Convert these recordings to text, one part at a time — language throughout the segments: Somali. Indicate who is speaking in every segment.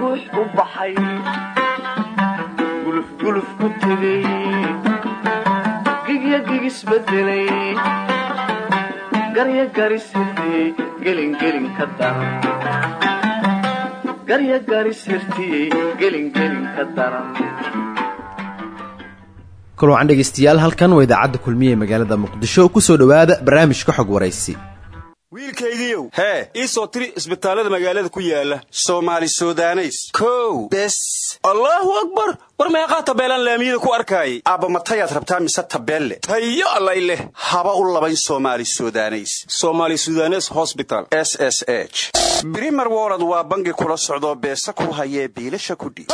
Speaker 1: guux u baxay gulufguluf ku tegay gigya gigisbedelay garya garisirtiyey gelingelin ka daran garya garisirtiyey gelingelin ka daran
Speaker 2: kulwacan dhegaystayaal halkan waa idaacadda kulmiye magaalada muqdisho ku soo dhowaada barnaamijka xog waraysi
Speaker 3: wiilkaygiiow hee ii soo tiri isbitaallada magaalada ku yaalla soomaali sudaneys. Kow. Bes. Allaahu akbar. War meeqaa tabeelaan laamiyada ku arkaayay aabba matayaad rabtaa mise tabeelle? Tayo allay leh. Haba u labayn soomaali sudaneys. Somaali sudanes hosbital s s h. Brimer wolod waa bangi kula socdoo beesa ku hayee biilasha kudhiib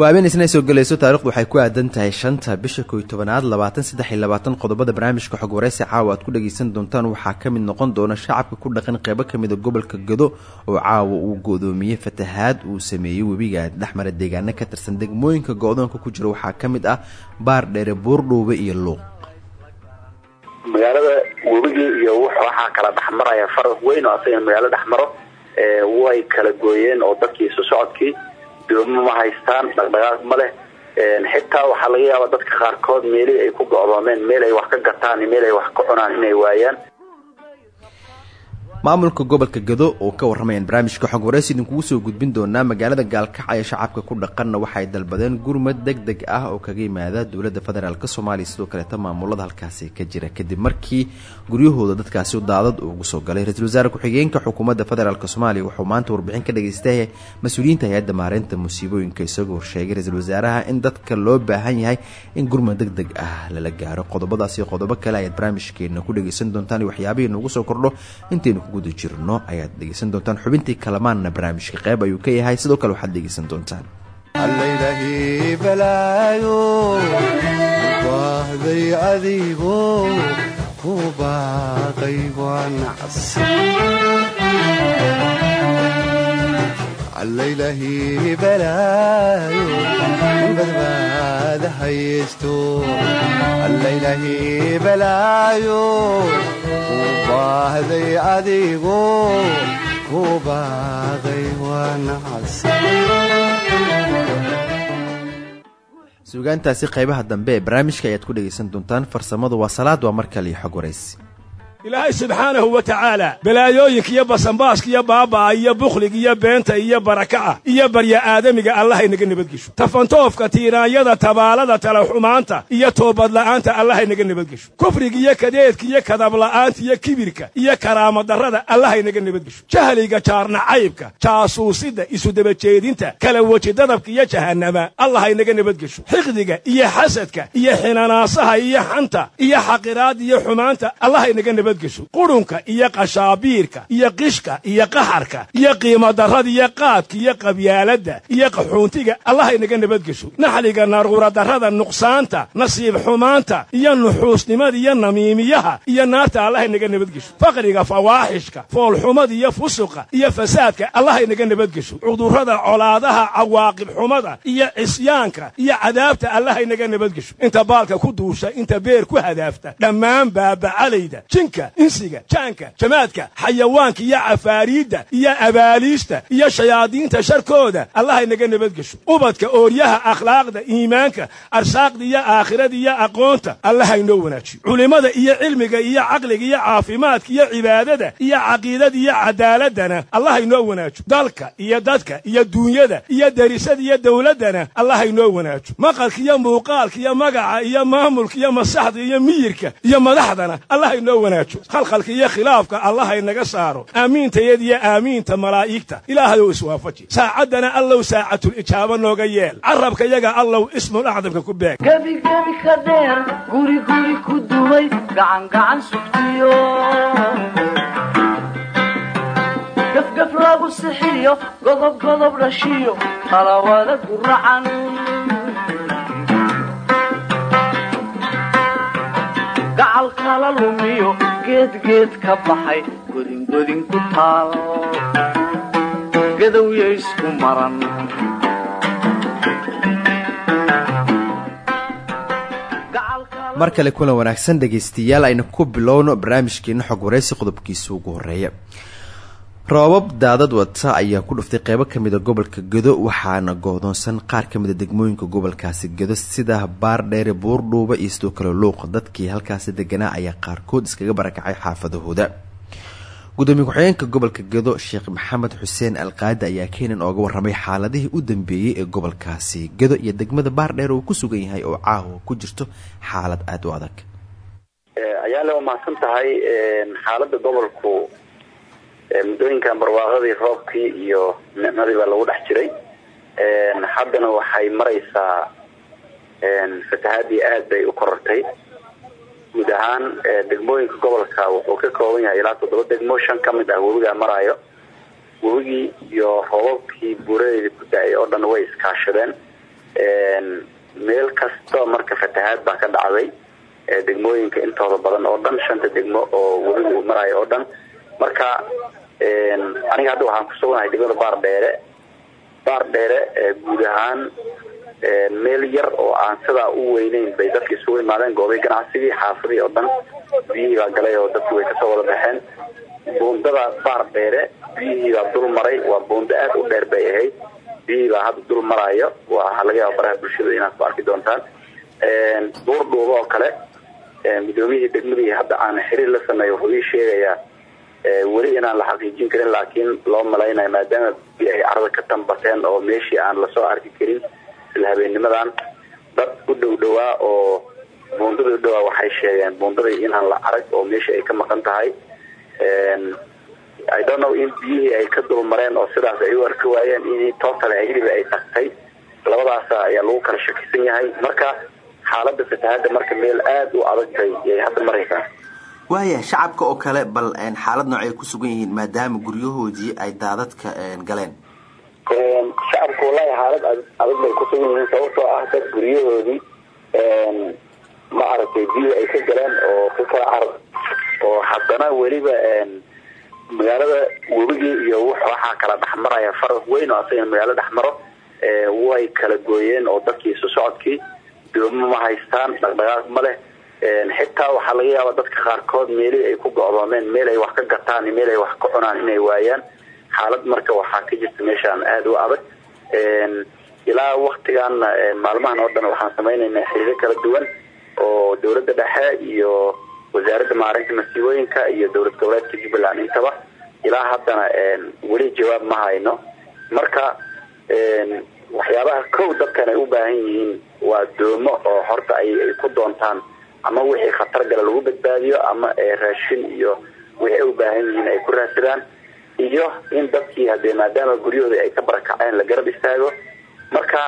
Speaker 2: waa soo gelayso taarikhdu waxay ku aadan tahay shanta bisha koy tobanaad labaatan saddex iyo labaatan qodobada barnaamijka xog waraysi caawa. Aad ku dhagaysan doontaan waxaa ka mid noqon doona shacabka ku dhaqan qeybo ka mida gobolka gado oo caawa uu go-doomiyey fatahaad uu sameeyey webiga dhexmara deegaano ka tirsan degmooyinka go-doonka ku jira waxaa ka mid ah baar dheere buurdhuube iyo luuq.
Speaker 4: Magaalada webigii iyo waxaa kala dhexmaraya faraq weyn oo asaga magaalo dhexmaro way kala gooyeen oo dadkii socodkii doomo ma haystaan dhaqdhaqaaq ma leh. Xitaa waxaa laga yaabaa dadka qaarkood meelihii ay ku go-doomeen meel ay wax ka gataan meel ay wax ka cunaan inay waayaan
Speaker 2: maamulka gobolka gado oo ka warramayaan barnaamijka xog waraysi idinkugu soo gudbin doonaa magaalada gaalkacaya shacabka ku dhaqanna waxay dalbadeen gurmad deg deg ah oo kaga yimaada dowladda federaalk soomaaliya. Sidoo kaleeta maamulada halkaasi ka jira kadib markii guryahooda dadkaasi daadad ugu soo galay. Ra'iisul wasaare ku-xigeenka xukuumadda federaalk soomaaliya wuxuu maanta warbixin ka dhageystay mas'uuliyiinta hay'adda maareynta musiibooyinka isagoo sheegay ra'iisul wasaaraha in dadka loo baahan yahay in gurmad deg deg ah lala gaaro. Qodobadaas iyo qodobo kale ayaad barnaamijkeena ku dhageysan doontaan waxyaabihii noogu soo kordho. Intaynu guda jirno ayaad dhegeysan doontaan. Xubintii kalamaanna barnaamijka qeyb ayuu ka yahay. Sidoo kale waxaad dhegeysan doontaan.
Speaker 5: Baahday adigo ku baaqay waa nacas allaylahii balaayo badbaada
Speaker 2: suugaantaasi qaybaha dambe ee barnaamijka ayaad ku dhegaysan doontaan farsamadu waa salaad waa mar kale iyo xog waraysi
Speaker 6: ilaahay subxaanahu wa tacaala balaayooyinka iyo basanbaaska iyo baaba'a iyo bukhliga iyo beenta iyo baraka'a iyo barya aadamiga allahaynaga nabadgesho. Tafantoofka tiiraanyada tabaalada talaxumaanta iyo toobadla'aanta allahaynaga nabadgesho. Kufriga iyo kadeedka iyo kadabla'aanta iyo kibirka iyo karaamadarrada allahaynaga nabadgesho. Jahliga jaarnacaybka jaasuusida isudabajeedinta kala weji dadabka iyo jahannama allahaynaga nabadgesho. Xiqdiga iyo xasadka iyo xinanaasaha iyo xanta iyo xaqiraadda iyo xumaanta allahaynaga nabadgesho qurunka iyo qashaabiirka iyo qishka iyo qaxarka iyo qiimadarrada iyo qaadka iyo qabyaaladda iyo qaxuuntiga. Allahaynaga nabadgesho naxliga naruuradarrada nuqsaanta nasiib xumaanta iyo nuxuusnimada iyo namiimiyaha iyo naarta allahaynaga nabadgesho faqriga fawaaxishka foolxumada iyo fusuqa iyo fasaadka allahaynaga nabadgesho cudurrada colaadaha cawaaqib xumada iyo cisyaanka iyo cadaabta allahaynaga nabadgesho inta baalka ku duusha inta beer ku hadaafta dhammaan baabacalayda jinka insiga jaanka jamaadka xayawaanka iyo cafaariidda iyo abaaliista iyo shayaadiinta sharkooda allahaynaga nabadgesho ubadka ooryaha akhlaaqda iimaanka arsaaqda iyo aakhirada iyo aqoonta allahaynoo wanaajiyo. Culimmada iyo cilmiga iyo caqliga iyo caafimaadka iyo cibaadada iyo caqiidada iyo cadaaladana allahaynoo wanaajo dalka iyo dadka iyo duunyada iyo derisada iyo dowladdana allahaynoo wanaajo maqalka iyo muuqaalka iyo magaca iyo maamulka iyo masaxda iyo miyirka iyo madaxdana allahaynoo wanaajo khalkhalka iyo khilaafka allahaynaga saaro. Aamiintayad iyo aamiinta malaa'igta ilaahayow iswaafaji saacaddana allow saacatul ijaaba nooga yeel. Carabka yaga allow ismul acdamka ku beeg.
Speaker 1: Gebigebi ka dheer guri guri ku lumiyo geedgeed ka baxay godingodin ku taal gadowya isku maran
Speaker 2: mar kale kulan wanaagsan dhegaystayaal ayna ku bilowno barnaamijkeena xog waraysi qodobkiisa ugu horreeya roobab daadad wata ayaa ku dhuftay qeybo kamida gobolka gedo waxaana goodoonsan qaar kamida degmooyinka gobolkaasi gedo sida baardheere buurdhuuba iyo sidoo kale luuq. Dadkii halkaasi deganaa ayaa qaarkood iskaga barakacay xaafadahooda. Gudoomiye ku-xigeenka gobolka gedo sheekh maxamed xuseen alqaadi ayaa keenan ooga waramay xaaladihii u dambeeyey ee gobolkaasi gedo iyo degmada baardheer uu ku sugan yahay oo caawa ku jirto xaalad aada u adag.
Speaker 4: Ayaale waa mahadsan tahay xaalada gobolku muddooyinkan barwaaqadii roobkii iyo nicmadii baa lagu dhex jiray. Haddana waxay maraysaa fatahaadii aad bay u korortay. Guud ahaan degmooyinka gobolka wuxuu ka kooban yahay ilaa toddoba degmo shan ka mid ah webigaa maraayo. Webigii iyo roobabkii buuradeedii ku da'ay oo dhan way iskaashadeen. Meel kasta marka fatahaad baa ka dhacday degmooyinka intooda badan oo dhan shanta degmo oo webiga uu maraayo oo dhan. Marka aniga hadda waxaan kusuganahay degmada baardheere baardheere guud ahaan meel yar oo aan sidaa u weyneyn bay dadka isugu imaadeen. Goobay ganacsigii xaafadii oo dhan biyihii baa galay oo dadku way ka soo wada baxeen. Buundada baardheere biyihii baa dul maray. Waa buundo aad u dheer bay ahayd. Biyihii baa hadda dul maraayo. Waxaa laga yaaba baraha bulshada inaad ku arki doontaan. Buur dhuuba oo kale gudoomiyihii degmadii hadda aan xiriir la sameeyo wuxuu sheegayaa weli inaan la xaqiijin karin laakiin loo malaynayo maadaama biyo ay carada ka tambateen oo meeshii aan la soo arki karin isla habeenimadan dad u dhow dhowaa oo buundada u dhowaa waxay sheegeen buundadii inaan la arag oo meeshii ay ka maqan tahay. I don't know in biyihii ay ka dulmareen oo sidaas ay u arki waayeen in total hiliba ay tagtay. Labadaasa ayaa lagu kala shakisan yahay. Marka xaalada fatahaada marka meel aada u adag bay yay hadda maraysaa
Speaker 2: waaya shacabka oo kale bal xaalad noocay ku sugan yihiin maadaama guryahoodii ay daadadka galeen.
Speaker 4: Shacabka wallahi xaalad adag bay ku sugan yihiin sababtoo ah dad guryahoodii ma aragtay biyo ay ka galeen oo ka kala carab oo haddana weliba magaalada webigii iyo waxaa kala dhexmaraya faraq weyn oo asaga magaalo dhexmaro way kala gooyeen oo dadkii isu socodkii doomo ma haystaan dhaqdhaqaaq ma leh xitaa waxaa laga yaabaa dadka qaarkood meelihii ay ku go-doomeen meel ay wax ka gataan iyo meel ay wax ka cunaan inay waayaan. Xaalad marka waxaa ka jirta meeshaan aada u adag. Ilaa waktigaana maalmahan oo dhan waxaan samaynaynaa xiriiro kala duwan oo dowladda dhexe iyo wasaaradda maarinta masiibooyinka iyo dowlad goboleedka jubbaland. Intaba ilaa haddana weli jawaab ma hayno. Marka waxyaabaha kow dadkan ay u baahan yihiin waa doomo oo horta ay ku doontaan ama wixii khatar gala lagu badbaadiyo ama raashin iyo wixii u baahan yihiin ay ku raadsadaan iyo in dadkii hadee maadaama guryahooda ay ka barakaceen la garab istaago. Marka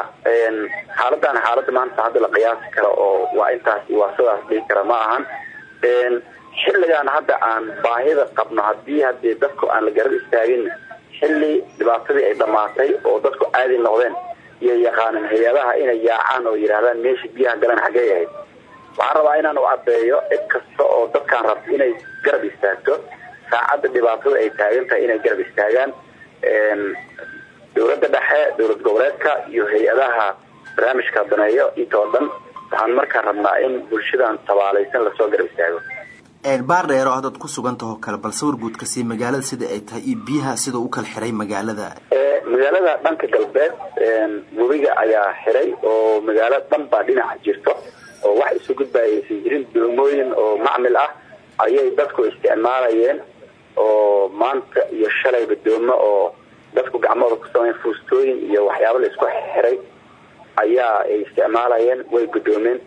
Speaker 4: xaaladan xaalada maanta hadda la qiyaasi karo oo waa intaas waa sidaas dhihi kara ma ahan. Xilligan hadda aan baahida qabno haddii hadee dadku aan la garab istaagin xilli dhibaatadii ay dhamaatay oo dadku caadi noqdeen iyo yaqaanin hay'adaha inay yaacaan oo yidhaahdaan meesha biyaha galan xaggee ahayd waxaan rabaa inaan u cadeeyo cid kasta oo dadkaan rabta inay garab istaagto saacadda dhibaatada ay taagan tahay inay garab istaagaan. Dowladda dhexe dowlad goboleedka iyo hay'adaha barnaamijka daneeyo intoo dhan waxaan markaan rabnaa in bulshadan tabaalaysan la soo garab istaago.
Speaker 2: Baardheero haddaad ku sugantaho kale bal sawir guud ka sii magaalada sida ay tahay iyo biyaha sida u kala xiray magaalada?
Speaker 4: Magaalada dhanka galbeed webiga ayaa xiray oo magaalo dhan baa dhinaca jirto oo wax isu gudbaaya aysan jirin doomooyin oo macmil ah ayay dadku isticmaalayeen oo maanta iyo shalayba doomo oo dadku gacmooda ku sameyn fuustooyin iyo waxyaaba la isku xiray ayaa ay isticmaalayeen way gudoomeen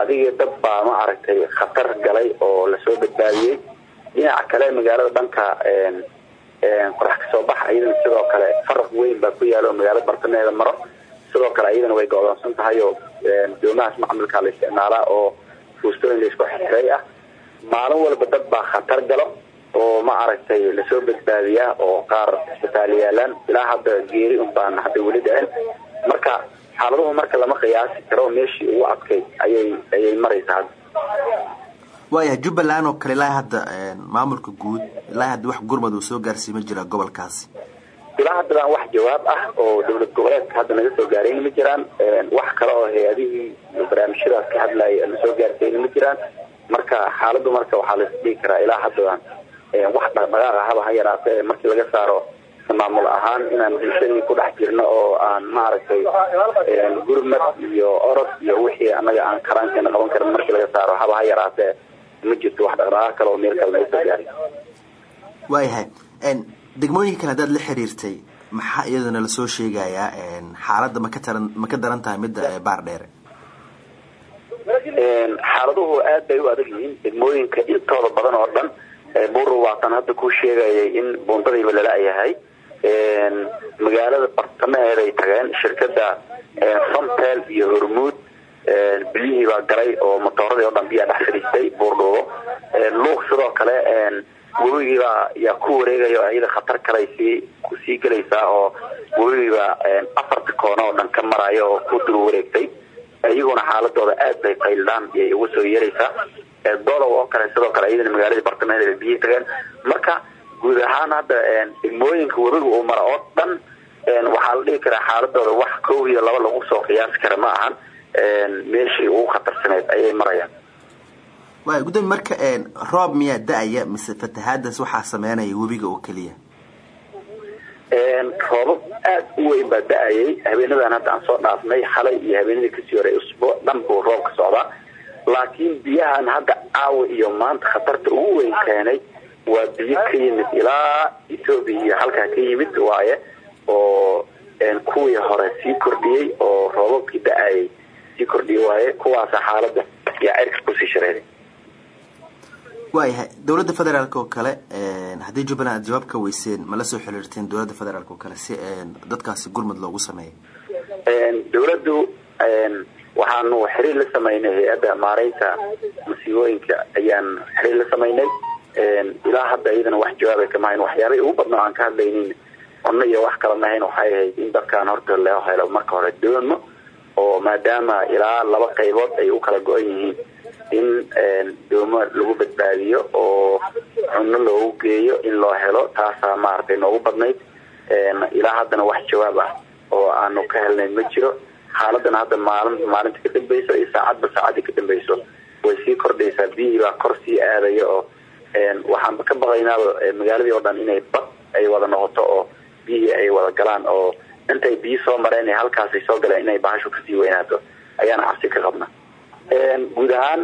Speaker 4: adigii dad baa ma aragtay khatar galay oo la soo badbaadiyey. Dhinaca kale magaalada dhanka qorax ka soo bax iyadana sidoo kale faraq weyn baa ku yaalla oo magaalada bartamaheeda maro sidoo kale iyadana way go-doonsan tahay oo doomahaas macmilkaa la isticmaalaa oo fuustooyin la isku xiray ah. Maalin walba dad baa khatar galo oo ma aragtay la soo badbaadiyaa oo qaar isbitaal yaalaan. Ilaa hadda geeri un baan hadda weli dhicin marka xaaladuhu marka lama qiyaasi karo meeshii ugu adkay ayay ayay maraysaa hadda.
Speaker 2: Jubbaland oo kale ilaa hadda maamulka guud ilaa hadda wax gurmad uu soo gaarsiima jira gobolkaasi
Speaker 4: ilaa haddadaan wax jawaab ah oo dowlad goboleedka hadda naga soo gaarayna ma jiraan. Wax kale oo hay'adihii barnaamijyadaas ka hadlayay na soo gaarsiina ma jiraan. Marka xaaladdu marka waxaa lais dhihi karaa ilaa haddadaan wax dhaqdhaqaaqa haba ha yaraatee markii laga saaro maamul ahaan inaan bulshadii ku dhex jirno oo aan maaragtay gurmad iyo orod iyo wixii annaga aan karaankeena qaban karin markii laga saaro haba ha yaraatee ma jirto wax dhaqdhaqaaq kale oo meel kale laga soo gaaray.
Speaker 2: Waayahay degmooyinka kale haddaad la xiriirtay maxaa iyadana la soo sheegayaa xaaladda ma ka taran ma ka daran tahay midda baar dheere?
Speaker 4: Xaaladuhu aad bay u adag yihiin. Degmooyinka intooda badan oo dhan buru waatan hadda ku sheegayay in buundadiiba lala-yahay magaalada bartamaheeday tageen shirkada somtel iyo hormuud biyihii baa galay oo matooradii oo dhan biyaa dhex fadhiistay buurdhuubo luuq sidoo kale webigiibaa yaa ku wareegaya oo iyada khatar kale sii ku sii gelaysaa oo webigiibaa afarta koona oo dhan ka maraya oo ku dul wareegtay iyaguna xaaladooda aad bay qayldaan iyay uga soo yeeraysaa dolow oo kale sidoo kale iyadana magaaladii bartamaheeda bay biyihii tageen marka guud ahaan hadda degmooyinka webiga uu mara oo dhan waxaa la dhihi karaa xaaladooda wax kow iyo laba lagu soo qiyaasi kara ma ahan meeshii ugu khatarsaneyd ayay marayaan
Speaker 2: gudoomi marka roob miyaa da'aya mise fatahaadaas waxaa sameynaya webiga oo keliya?
Speaker 4: Roobab aad u weyn baa da'ayay. Habeenadan hadda aan soo dhaafnay xalay iyo habeenadii ka sii horay usbuuc dhan buu roob ka socdaa. Laakiin biyahan hadda caawa iyo maanta khatarta ugu weyn keenay waa biyo ka yimid ilaa etoobiya iyo halkaa ka yimid waaye oo kuwii hore sii kordhiyey oo roobabkii da'ayay sii kordhiyey waaye kuwaasa xaalada yaa cirka ku sii shareeday
Speaker 2: waayahay dowladda federaalk oo kale haddii jubbaland aad jawaab ka weyseen ma la soo xiriirteen dowladda federaalk oo kale si dadkaasi gurmud loogu sameeyo
Speaker 4: dowladdu waxaanu xiriir la samaynay hay'adda maareynta masiibooyinka ayaan xiriir la samaynay. Ilaa hadda iyadana wax jawaabay kama hayn waxyaabay ugu badnaa aan ka hadlaynin cunno iyo wax kala mahayn waxay ahayd in dadkaan horta loo helo marka hore doomo oo maadaama ilaa laba qaybood ay u kala go-an yihiin in doomo lagu badbaadiyo oo cunno loogu geeyo in loo helo taasaa maaragtay noogu badnayd. Ilaa haddana wax jawaab ah oo aanu ka helnayn ma jiro. Xaaladana hadda maalin maalinta ka dambeyso iyo saacadba saacadii ka dambeyso way sii kordhaysaa. Biyihii baa kor sii aadaya oo waxaanba ka baqaynaaba magaaladii oo dhan inay bad ay wada noqoto oo biyihii ay wada galaan oo intay biyi soo mareen ee halkaasay soo galeen inay bahashu ka sii weynaato ayaana cabsi ka qabna guud ahaan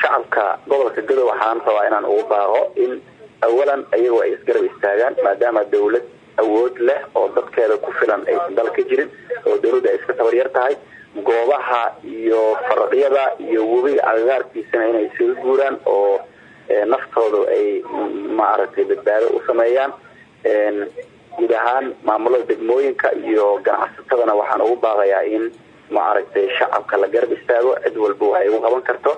Speaker 4: shacabka gobolka gadow waxaan rabaa inaan ugu baaqo in awalan ayagoo ay isgarab istaagaan maadaama dawlad awood leh oo dadkeeda ku filan aysan dal ka jirin oo dawladda ay iska tabaryar tahay goobaha iyo faraqyada iyo webiga agagaarkiisana inay isaga guuraan oo naftooda ay maaragtay badbaado u sameeyaan. Guud ahaan maamulada degmooyinka iyo ganacsatadana waxaan ugu baaqayaa in maaragtay shacabka la garab istaago cid walba waxay ugu qaban karto.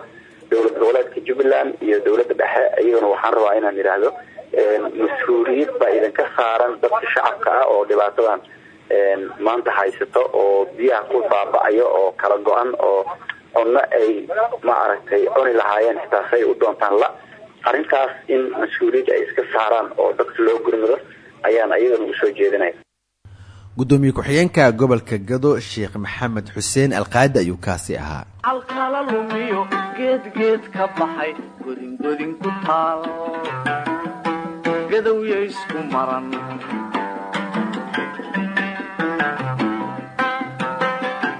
Speaker 4: Dowlad goboleedka jubbaland iyo dowladda dhexe iyagana waxaan rabaa inaan idhaahdo mas'uuliyad baa idinka saaran dadka shacabka ah oo dhibaatadan maanta haysato oo biyaha ku baaba-ayo oo kala go-an oo cunno ay maaragtay cuni lahaayeen xitaa say u doontaan. La arrintaas in mas'uuliyad ay iska saaraan oo dadka loo gurmado ayaan ayagana u soo jeedinaya
Speaker 2: gudoomiye ku-xigeenka gobolka gado sheekh maxamed xuseen alqaadi ayuu kaasi ahaa.
Speaker 1: Halkala lumiyo geedgeed ka baxay godingodin ku taal. Gadowya isku maran.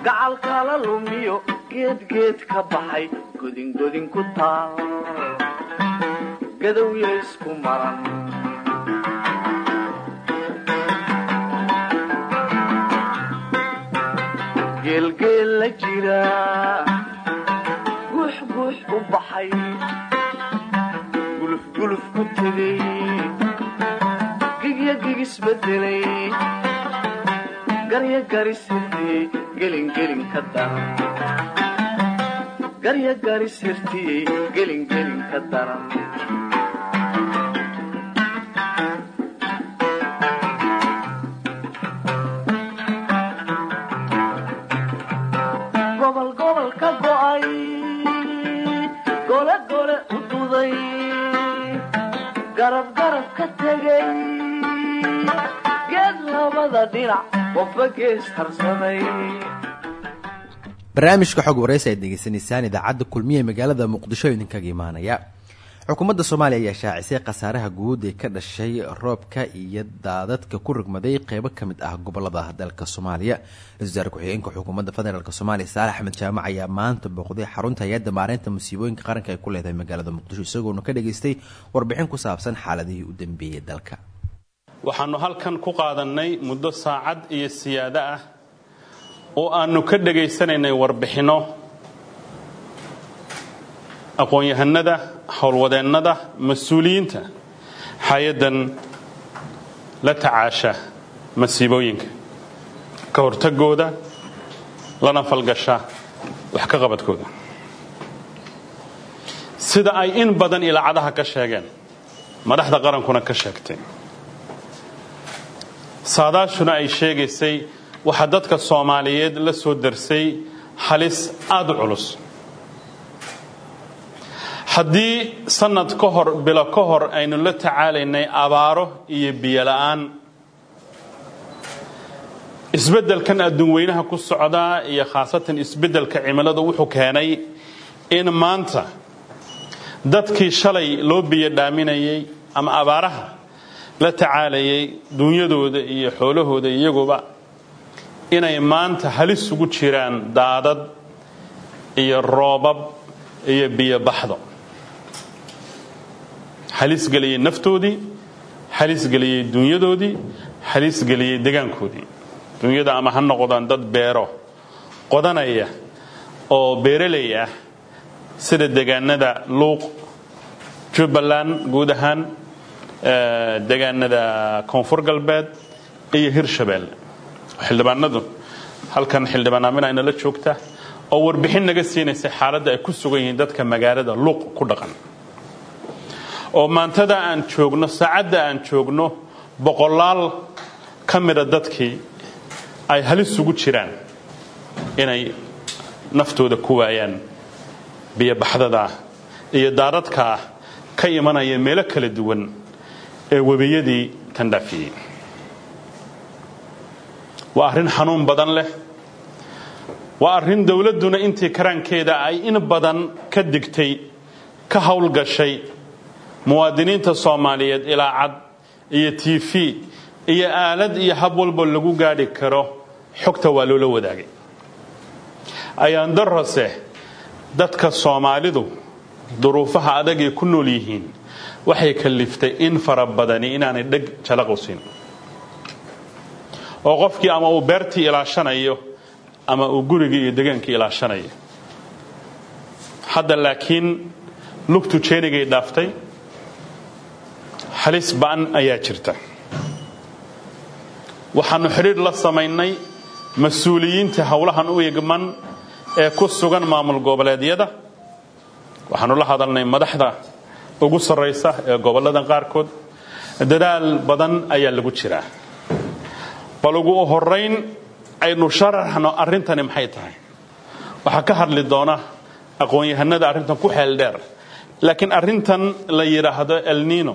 Speaker 1: Gacalkala lumiyo geedgeed ka baxay godingodin ku taal. Gadowya isku maran geelgeel la jira guux guux u baxay. Gulufguluf ku tegay gigya gigisbedelay garya garisirtiyey gelingelin ka daran
Speaker 2: barnaamijka xog waraysi aad degeysanaysaan idaacadda kulmiye magaalada muqdisho idinkaga imaanaya. Xukuumadda soomaaliya ayaa shaacisay khasaaraha guud ee ka dhashay roobka iyo daadadka ku rogmaday qeybo ka mid ah gobollada dalka soomaaliya. Ra'isul wasaare ku-xigeenka xukuumadda federaalk soomaaliya saalax axmed jaamac ayaa maanta booqday xarunta hay'adda maareynta musiibooyinka qaranka ay ku leedahay magaalada muqdisho isagoona ka dhageystay warbixin ku saabsan xaaladihii u dambeeyey dalka
Speaker 7: waxaannu halkan ku qaadannay muddo saacad iyo siyaado ah oo aannu ka dhegaysanaynay warbixinno aqoon-yahanada howlwadeennada mas'uuliyiinta hay'addan la tacaasha masiibooyinka. Ka hortagooda lana falgasha wax ka qabadkooda. Sida ay in badan ilaacadaha ka sheegeen madaxda qarankuna ka sheegtay saadaashuna ay sheegaysay waxaa dadka soomaaliyeed la soo darsay halis aada u culus. Haddii sannad ka hor bilo ka hor aynu la tacaalaynay abaaro iyo biyola'aan isbeddelkan adduunweynaha ku socdaa iyo khaasatan isbeddelka cimiladu wuxuu keenay in maanta dadkii shalay loo biyo dhaaminayay ama abaaraha la tacaalayay duunyadooda iyo xoolahooda iyaguba inay maanta halis ugu jiraan daadad iyo roobab iyo biyobaxdo halis geliyey naftoodii halis geliyey dunyadoodii halis geliyey degaankoodii dunyada ama ha noqdaan dad beero qodanaya oo beeraley sida degaanada luuq jubbaland guud ahaan degaanada koonfur galbeed iyo hirshabeelle xildhibaanadu halkan xildhibaan aamina inala joogta oo warbixin naga siinaysa xaaladda ay ku sugan yihiin dadka magaalada luuq ku dhaqan. Oo maantada aan joogno saacadda aan joogno boqolaal ka mida dadkii ay halis ugu jiraan inay naftooda ku waayaan biyobaxdadaa iyo daadadkaa ka imanaya meelo kala duwan ee webiyadii tandhaafiyey waa arrin xanuun badan leh. Waa arrin dowladduna intii karaankeeda ay in badan ka digtay ka howlgashay muwaadiniinta soomaaliyeed ilaa cad iyo t v iyo aalad iyo hab walba lagu gaadhi karo xogta waa loola wadaagay. Ayaan darase dadka soomaalidu duruufaha adagay ku nool yihiin waxay kaliftay in fara badani inaanay dheg jalaqowsin oo qofkii ama uu beertii ilaashanayo ama uu gurigii iyo degaankii ilaashanayo. Hadda laakiin lugtu jeenigay dhaaftay halis ba'an ayaa jirta. Waxaannu xidhiidh la samaynay mas'uuliyiinta howlahan u igman ee ku sugan maamul goboleedyada. Waxaannu la hadalnay madaxda ugu sarraysa ee gobolladan qaarkood dadaal badan ayaa lagu jiraa. Bal ugu horayn aynu sharaxno arrintani maxay tahay? Waxaa ka hadli doona aqoon-yahanada arrintan ku xeel dheer. Laakiin arrintan la yidhaahdo elnino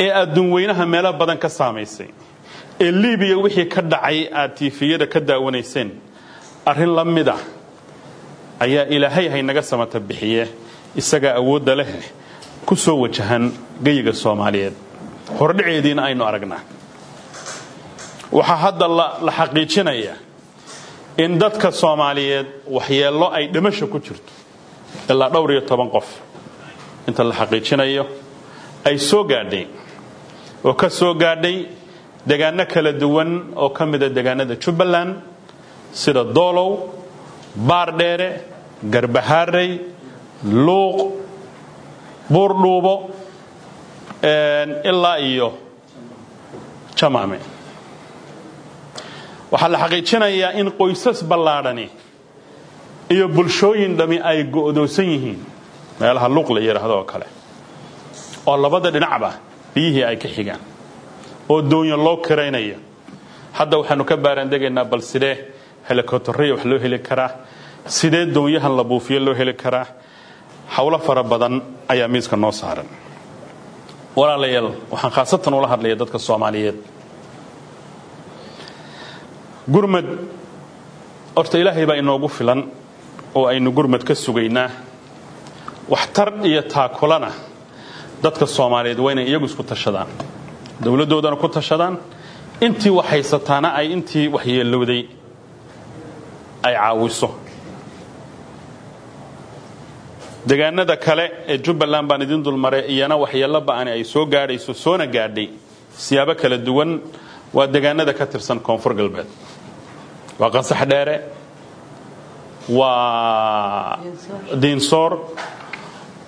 Speaker 7: ee adduun weynaha meelo badan ka saamaysay ee libiya wixii ka dhacay aad tiifiyada ka daawanayseen arrin la mid ah ayaa ilaahay haynaga samata bixiye isagaa awoodda leh ku soo wajahan geyiga soomaaliyeed. Hordhaceediina aynu aragnaa. Waxaa hadda la xaqiijinaya in dadka soomaaliyeed waxyeello ay dhimasha ku jirto ilaa dhowr iyo toban qof. Inta la xaqiijinayo ay soo gaadhay. Oo ka soo gaadhay degaano kala duwan oo ka mida degaanada jubbaland sida doolow baardheere garbahaarey luuq buurdhuubo ilaa iyo jamaame waxaa la xaqiijinayaa in qoysas ballaadhani iyo bulshooyin dhami ay go'doosan yihiin. Meelaha luuq la yidhaahdo kale. Oo labada dhinacba biyihii ay ka xigaan. Oo doonyo loo kiraynayo hadda waxaanu ka baaraandegaynaa bal sidee helikobtarriya wax loo heli karaa? Sidee doonyahan la buufiyo loo heli karaa howlo fara badan ayaa miiska noo saaran. Walaalayaal waxaan khaasatan ula hadlaya dadka soomaaliyeed. Gurmad horta ilaahay baa inoogu filan oo aynu gurmad ka sugaynaa. Waxtar iyo taakulana dadka soomaaliyeed waa inay iyagu isku tashadaan dowladdoodana ku tashadaan. Intii wax haysataana ay intii waxyeelowday ay caawiso deegaanada kale ee jubbaland baan idin dulmaray iyana waxyeello ba'ani ay soo gaadhayso soona gaadhay siyaabo kala duwan. Waa deegaanada ka tirsan koonfur galbeed. Waa qansax dheere. Waa diinsoor.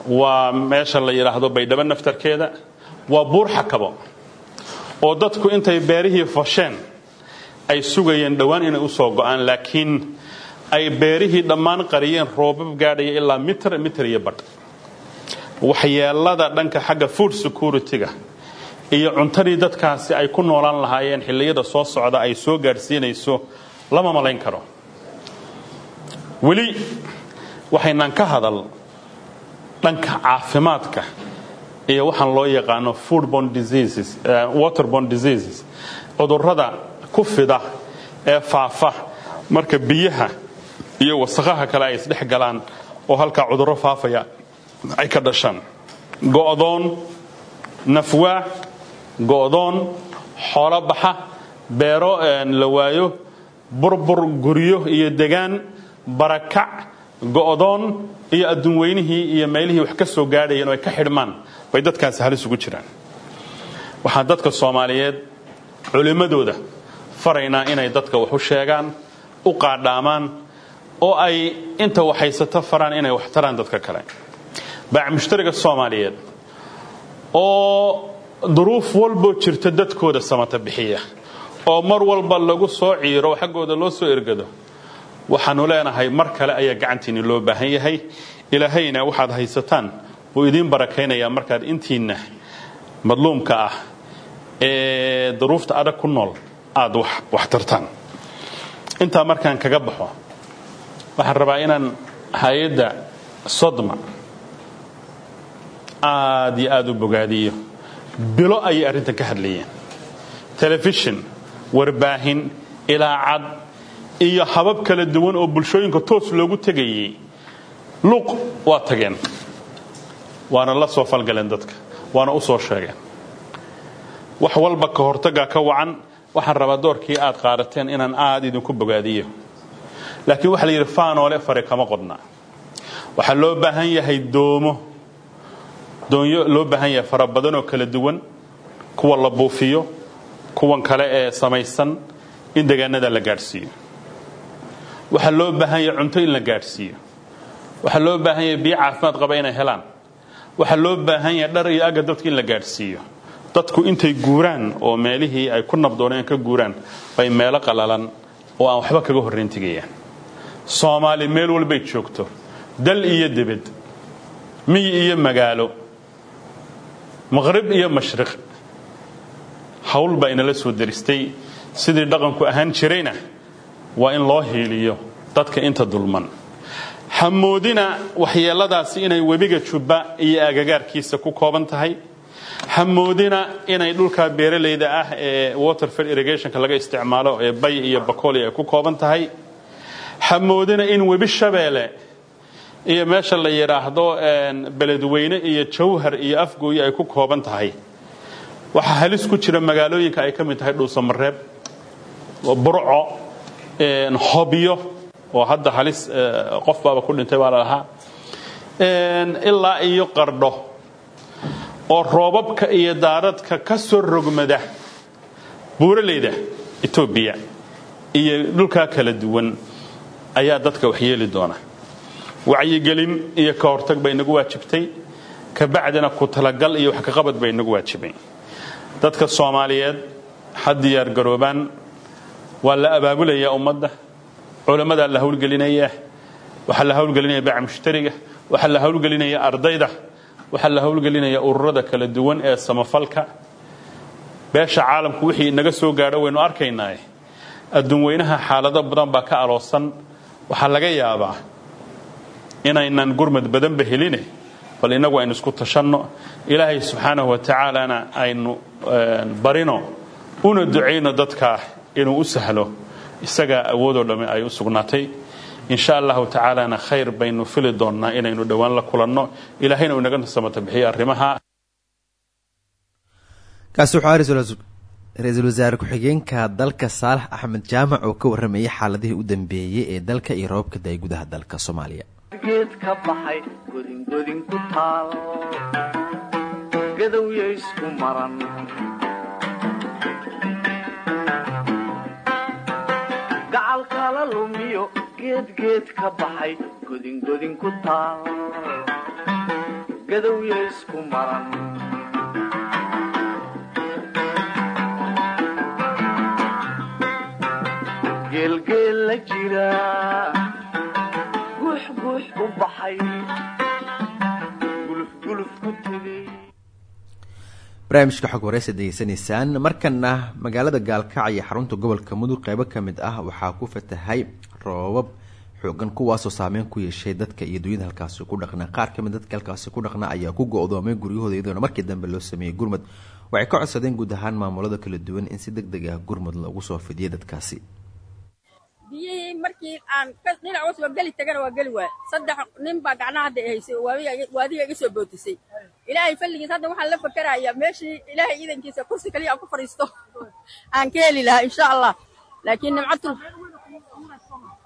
Speaker 7: Waa meesha la yidhaahdo baydhabo naftarkeeda. Waa buur xakabo oo dadku intay beerihii fasheen ay sugayeen dhowaan inay u soo go'aan laakiin ay beerihii dhammaan qariyeen roobab gaadhaya ilaa mitir mitir iyo badh. Waxyeelada dhanka xagga food security-ga iyo cuntadii dadkaasi ay ku noolaan lahaayeen xilliyada soo socda ay soo gaadhsiinayso lama malayn karo. Weli waxaynaan ka hadal dhanka caafimaadka iyo waxaan loo yaqaano diseases waterborne diseases. Cudurrada ku fida ee faafa marka biyaha iyo wasakhaha kale ay isdhex galaan oo halkaa cudurro faafaya ay ka dhashaan. Go'doon nafwaa go'doon xoolo baxa beero la waayo burbur guryo iyo degaan barakac go'doon iyo adduun weynihii iyo meelihii wax ka soo gaadhayeen oo ay ka xidhmaan bay dadkaasi halis ugu jiraan. Waxaan dadka soomaaliyeed culimmadooda faraynaa inay dadka wax u sheegaan u qaadhaamaan oo ay inta waxhaysato faraan inay wax taraan dadka kale. Baac mushtariga soomaaliyeed oo duruuf walboo jirta dadkooda samata bixiya oo mar walba lagu soo ciiro oo xaggooda loo soo ergado waxaanu leenahay mar kale ayaa gacantiinni loo baahan yahay. Ilaahayna waxaad haysataan wuu idiin barakaynayaa markaad intiinna madluumka ah ee duruufta adag ku nool aada wax tartaan. Intaa markaan kaga baxo waxaan rabaa inaan hay'adda sodma aad iyo aada u bogaadiyo. Bilo ayay arrintan ka hadlayeen. Telefishin warbaahin ilaacad iyo habab kala duwan oo bulshooyinka toos loogu tegayey. Luuq waa tageen. Waana la soo falgaleen dadka. Waana u soo sheegeen. Wax walba ka hortagaa ka wacan. Waxaan rabaa doorkii aad qaadateen inaan aad idinku bogaadiyo laakiin waxa la yidhi faanoole fare kama qodna. Waxaa loo baahan yahay doomo. Doonyo loo baahan yahay fara oo kala duwan kuwa la buufiyo kuwan kale ee samaysan in deegaanada la gaadhsiiyo. Waxaa loo baahan yahay cunto in la gaadhsiiyo. Waxaa loo baahan yahay biyo caafimaad qaba inay helaan. Waxaa loo baahan yahay dhar iyo agga dadka in la gaadhsiiyo. Dadku intay guuraan oo meelihii ay ku nabdooneen ka guuraan bay meelo qalalan oo aan waxba kaga horrayn tegayaan soomaali meel walbay joogto. Dal iyo debed miyi iyo magaalo. Maqrib iyo mashriq. Hawl baa inala soo deristay sidii dhaqanku ahaan jirayna waa in loo hiiliyo dadka inta dulman. Hamoodina waxyeeladaasi inay webiga jubba iyo agagaarkiisa ku kooban tahay. Hamoodina inay dhulka beeralayda ah ee waterfed irrigationka laga isticmaalo ee bay iyo bakoli ay ku kooban tahay hamoodina in webi shabeele. Iyo meesha la yidhaahdo beledweyne iyo jawhar iyo afgooye ay ku kooban tahay. Waxaa halis ku jira magaalooyinka ay ka mid tahay dhuusamareeb burco hobyo oo hadda halis qof baaba ku dhintay baa lalahaa ilaa iyo qardho oo roobabka iyo daaradka ka soo rogmada buuralayda etoobiya iyo dhulkaa kala duwan ayaa dadka waxyeeli doona. Wacyigelin iyo ka hortag bay nagu waajibtay. Kabacdina ku talagal iyo wax kaqabad bay nagu waajibay dadka soomaaliyeed ha diyaar garoobaan waa la abaabulayaa ummadda. Culammadaa la hawlgelinaya waxaa la hawlgelinaya baaca mushtariga waxaa la hawlgelinaya ardayda waxaa la hawlgelinaya ururada kala duwan ee samafalka. Beesha caalamku wixii inaga soo gaadho waynu arkaynaaye adduun weynaha xaalado badan baa ka aloosan waxaa laga yaabaa inaynan gurmad badanba heline bal innagu aynu isku tashanno. Ilaahay subxaanahu wa tacaalana aynu barino una ducayno dadka inuu u sahlo. Isagaa awoodoo dhamme ay u sugnaatay. Insha allahu tacaalana khayr baynu fili doonnaa inaynu dhowaan la kulanno. Ilaahayna uu samata bixiyo arrimaha
Speaker 2: ra'iisul wasaare ku-xigeenka dalka saalax axmed jaamac oo ka warramayay xaaladihii u dambeeyey ee dalka iyo roobka da'ay gudaha dalka soomaaliya.
Speaker 1: Geed ka isku maran geelgeel la jira. Guux guux u baxay. Gulufguluf ku tegay
Speaker 2: barnaamijka xog wareysa degeysanaysaan markana magaalada gaalkacyo xarunta gobolka mudug qeybo ka mid ah waxaa ku fatahay roobab xoogan kuwaasoo saameyn ku yeeshay dadka iyo dunyada halkaasi ku dhaqnaa qaar ka mid dadka halkaasi ku dhaqnaa ayaa ku go-doomay guryahooda iyadoona markii dambe loo sameeyey gurmud waxay ka codsadeen guud ahaan maamulada kala duwan in si deg deg ah gurmud loogu soo fidiyo dadkaasi
Speaker 8: biyihii markii aan dhinac usba geli tagana waa geli waay. Saddex nin baa gacnaha hadda haysay waadiga iga soo bootisay. Ilaahay falligiis hadda waxaan la fakerayaa meeshii ilaahay iidankiisa kursi kaliya aan ku fadhiisto. Aan ka heli lahaa insha allah. Laakiin nimcatul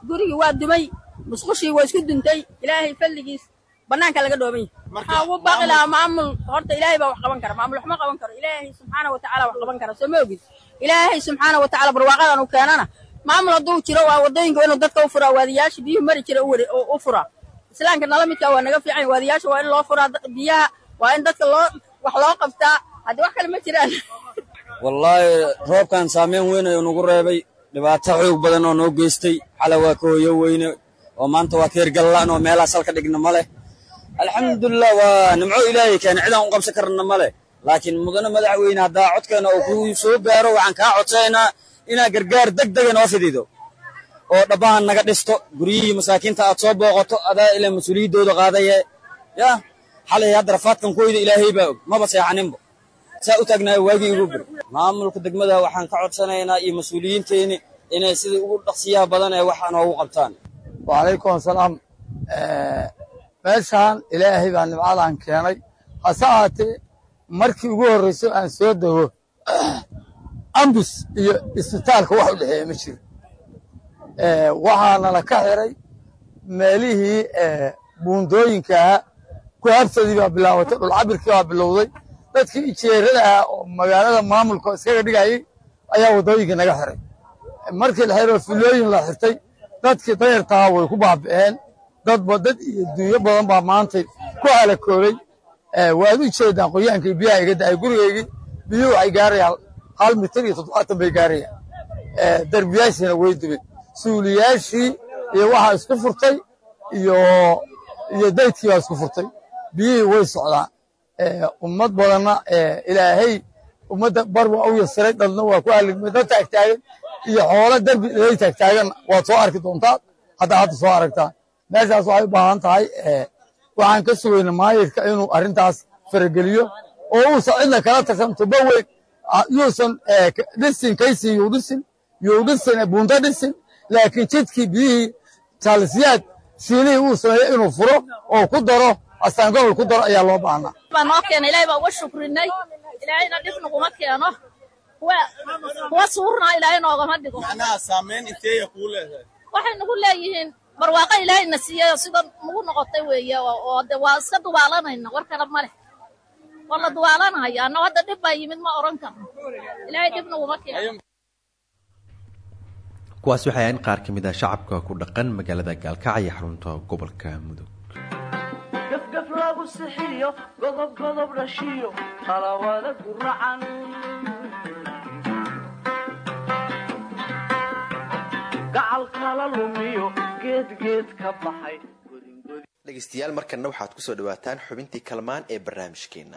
Speaker 8: gurigii waa dumay musqushii waa isku duntay. Ilaahay falligiis bannaanka laga dhoomay waxaa ugu baaqi lahaa maamul horta ilaahay baa wax qaban kara maamul wax ma qaban karo. Ilaahay subxaana wa tacaala wax qaban kara. Soo ma ogid ilaahay subxaana wa tacaala barwaaqadan uu keenana maamul hadduu jiro waa waddooyinka inuu dadka u furaa waadiyaasha biyuhu mari jira u furaa. Islaamka nala waa naga fiican waadiyaasha waa in loo furaa biyaha waa in dadka loo wax loo qabtaa haddii wax kale ma jiraan
Speaker 9: wallaahi roobkan saameyn weyn ayuu nagu reebay. Dhibaato xoog badan oo noo geystay. Xalay waa ka hoyo weyne oo maanta waa ka hergallaan oo meelahaas halka dhigna ma leh. Alxamdulilah waa nimco ilaahay keena cidaan u qabsan karna ma leh. Laakiin mudane madaxweyne haddaa codkeena oo ku soo gaaro waxaan kaa codsanaynaa inaad gargaar deg dega noo fidido. Oo dhabbahan naga dhisto guryihii masaakiinta aad soo booqato adaa ilaa mas'uuliyaddooda qaadaye yah xalay hadda rafaadkan koyda ilaahay baa og. Maba seexaninba saa u taagnaayo waagii igu bir maamulka degmada waxaan ka codsanaynaa iyo mas'uuliyiinteenni inay sidai ugu dhaqsiyaha badan ee waxaa noogu qabtaan.
Speaker 10: Wacalaykum asalaam meeshaan ilaahay baa nimcadan keenay. Hase ahaatee markii ugu horrayso aan soo dego ambus iyo isbitaalka wax u dhexeeya ma jiro. Waxaanala ka xiray meelihii buundooyinkaha kuhabsadii baa bilaabatay dhulcabirkii baa bilowday. Dadkii ijeerada ah oo magaalada maamulka iskaga dhigayay ayaa waddooyinka naga xiray. Markii la xiroo filooyin la xirtay dadkii dayartaha way ku baabi'een dadba dad iyo dunyo badan baa maantay ku halakoobay. Waad u jeedaan qoyaankii biyaha iga da'ay gurigaygii biyuhu waxay gaarayaan hal mitir iyo toddobaatan bay gaarayaan derbiyaashiina way dubeen suuliyaashii iyo waxaa isku furtay iyo iyo daydkii baa isku furtay. Biyihii way socdaan ummad badanna ilaahay ummadda bar waa u yasiray dadna waa ku haligmay dad taagtaagan iyo xoolo derbi ilay taagtaagan waad soo arki doontaa. Haddaa hadda soo aragtaa. Meeshaas waxay u baahan tahay waxaan ka sugayna maayirka inuu arrintaas farageliyo oo uusan cidna kala tarsan tuba weyn yuusan dhisin kaysin yuu dhisin yuu dhisin buunto dhisin laakiin jidkii biyihii jaalisiyaad shiinihii uu sameeyey inuu furo oo ku daro astaangobol ku daro ayaa loo baahnaa.
Speaker 8: Baa noo keena ilaahay baa uga shukrinay. Ilaahayna dhib naguma keeno. Kuwa suurna ilaahay noogama dhigo. Waxay nagu leeyihiin barwaaqo ilaahayna siiyey sida nagu noqotay weeye oo de waa iska dubaalanayna war kale ma leh waa la dubaalanaya anna hadda dhib baa yimid ma oran karno ilaahay dhib naguma keeno
Speaker 2: kuwaas waxay ahayn qaar ka mid ah shacabka ku dhaqan magaalada gaalkacyo xarunta gobolka mudug.
Speaker 1: Gafgaf lagu sixiyo godob godob dhashiyo talawada guracan gacal kala lumiyo geedgeed ka baxay
Speaker 2: dhegeystayaal markanna waxaad ku soo dhawaataan xubintii kalmaan ee barnaamijkeena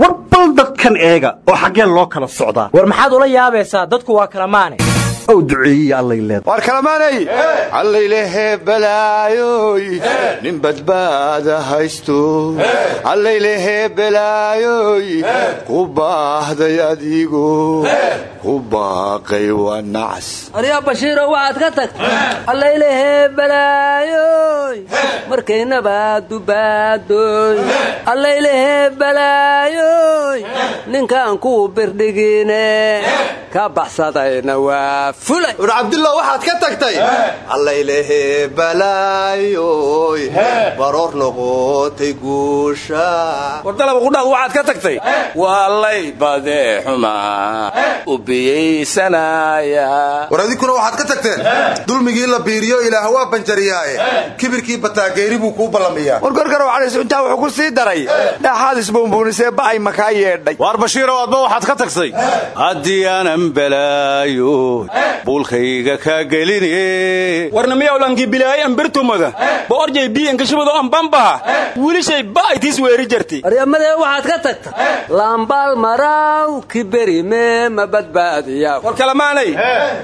Speaker 11: war bal dadkan eega oo xaggeen loo kala socdaa.
Speaker 12: War maxaad ula yaabaysaa? Dadku waa kala maane
Speaker 5: war kalamaanay allaylehe balaayoy nin badbaada haysto. Allaylehe balaayoy ku baahday adigo ku baaqay waa nacas
Speaker 13: aryaa bashiiro waxaad ka tagtay allaylehe balaayoy markaynaba dubaadoy allaylehe balaayoy ninkaan kuu birdhigine ka baxsadayna waa fulay.
Speaker 5: War cabdullah waxaad ka tagtay? Allaylehe balaayoy baroor noqotay guusha.
Speaker 3: Wardalaba qudhaad waxaad ka tagtay? Waa lay badee xumaa u biyaysanaya.
Speaker 14: War adinkuna waxaad ka tagteen? Dulmigii la biiriyo ilaah waa banjariyaaye. Kibirkii bataageeri buu kuu ballamiyaa
Speaker 5: war gorgarow calays intaa wuxuu ku sii daray. Dhaxaad isbuunbuunisee ba'ay makaa yeedhay.
Speaker 3: Waar bashiirow adba waxaad ka tagtay haddii aanan balaayo buulkayga kaa geline warnamiyawlankii bilaay ambirtumada boorjay biyankashibado ambambaha wilishay ba'aytiis weeri jarti?
Speaker 13: Aryamadee waxaad ka tagtay laambaal maraw kiberime ma badbaadiya
Speaker 3: war kalamaanay.